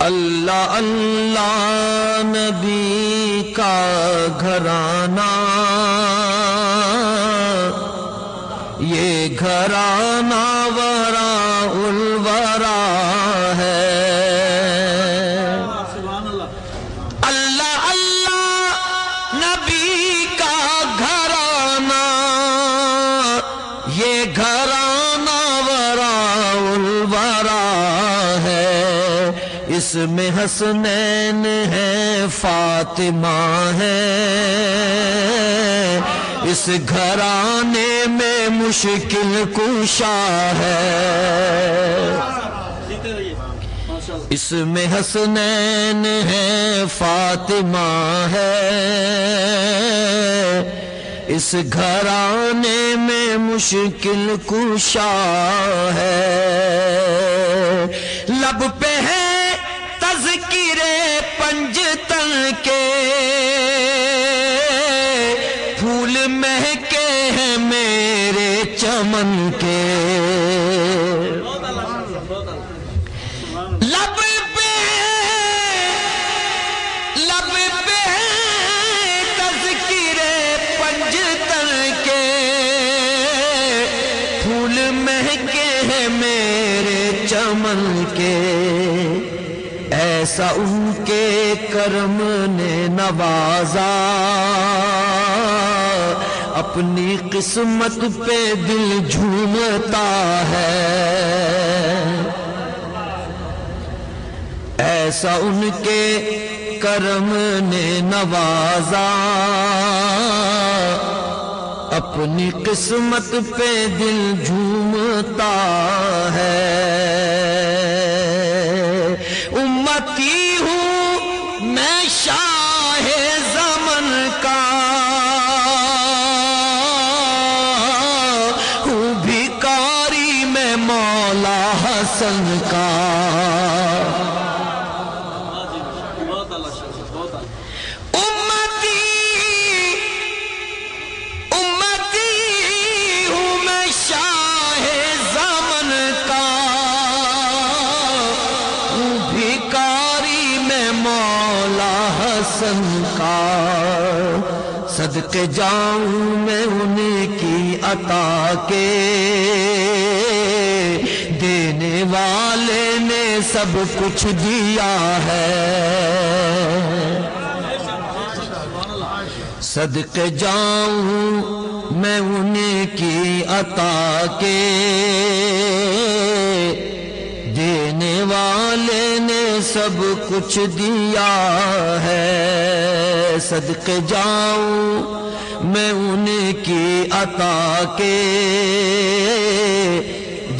اللہ اللہ نبی کا گھرانہ یہ گھرانہ ورا الورا ہے اللہ اللہ نبی کا گھرانہ یہ گھرانہ اس میں حسنین ہے، فاطمہ ہے۔ اس گھرانے میں مشکل کشا ہے۔ اس میں حسنین ہے، فاطمہ ہے۔ اس گھرانے میں مشکل کشا ہے۔ لب پہ ہے پھول مہکے ہیں میرے چمن کے۔ لب پہ لب پہ تذکیر پنجتن کے۔ پھول مہکے ہیں میرے چمن کے۔ ایسا ان کے کرم نے نوازا، اپنی قسمت پہ دل جھومتا ہے۔ ایسا ان کے کرم نے نوازا، اپنی قسمت پہ دل جھومتا حسن کا۔ امتی امتی ہوں میں شاہ زمن کا۔ ہوں بھکاری میں مولا حسن کا۔ صدقے جاؤں میں ان کی عطا کے۔ دینے والے نے سب کچھ دیا ہے۔ صدق جاؤں میں انہیں کی عطا کے۔ دینے والے نے سب کچھ دیا ہے۔ صدق جاؤں میں انہیں کی عطا کے۔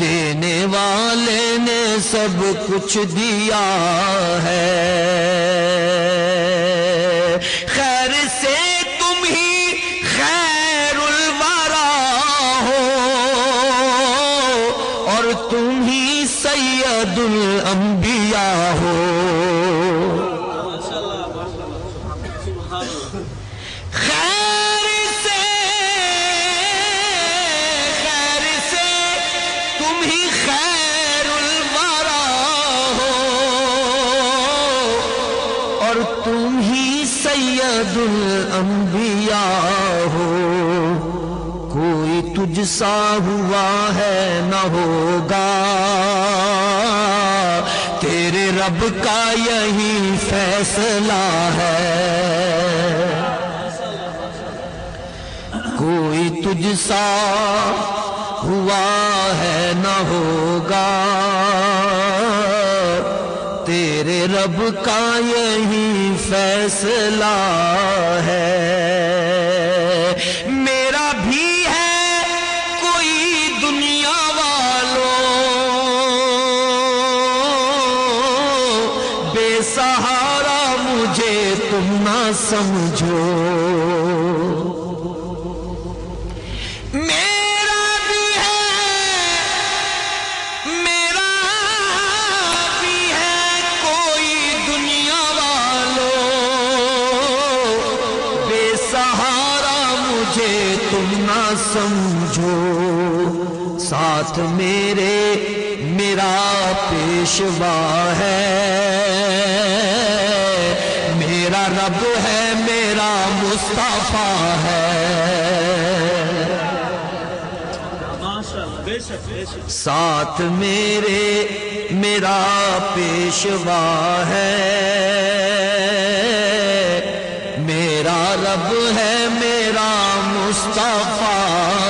دینے والے نے سب کچھ دیا ہے۔ خیر سے تم ہی خیر الورا ہو اور تم ہی سید الانبیاء ہو۔ تم ہی سید الانبیاء ہو۔ کوئی تجھ سا ہوا ہے نہ ہوگا۔ تیرے رب کا یہی فیصلہ ہے۔ کوئی تجھ سا ہوا ہے نہ ہوگا۔ رب کا یہی فیصلہ ہے۔ میرا بھی ہے کوئی دنیا والوں بے سہارا مجھے تم نہ سمجھو۔ تم نہ سمجھو۔ ساتھ میرے میرا پیشوا ہے۔ میرا رب ہے، میرا مصطفیٰ ہے۔ ساتھ میرے میرا پیشوا ہے۔ میرا رب ہے، میرا مصطفیٰ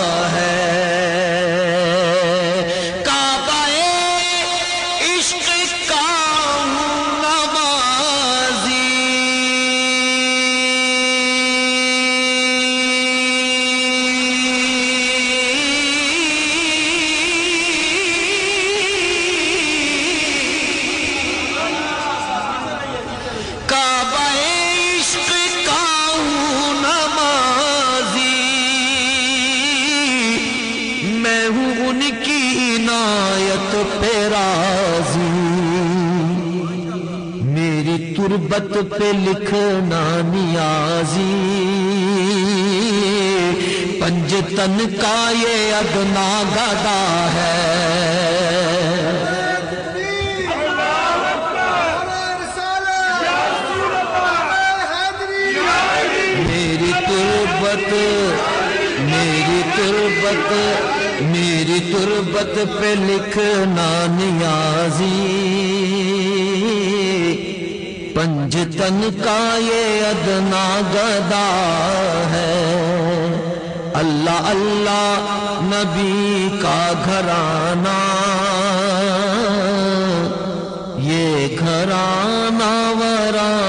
میری پہ لکھنا نیازی۔ پنجتن کا یہ ادنا گدا ہے۔ میری تربت میری تربت میری تربت پہ لکھنا نیازی۔ پنجتن کا یہ ادنا گدا ہے۔ اللہ اللہ نبی کا گھرانہ۔ یہ گھرانہ ورانہ